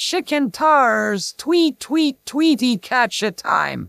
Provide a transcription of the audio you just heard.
Chicken tars, tweet, tweet, tweety, catch a time.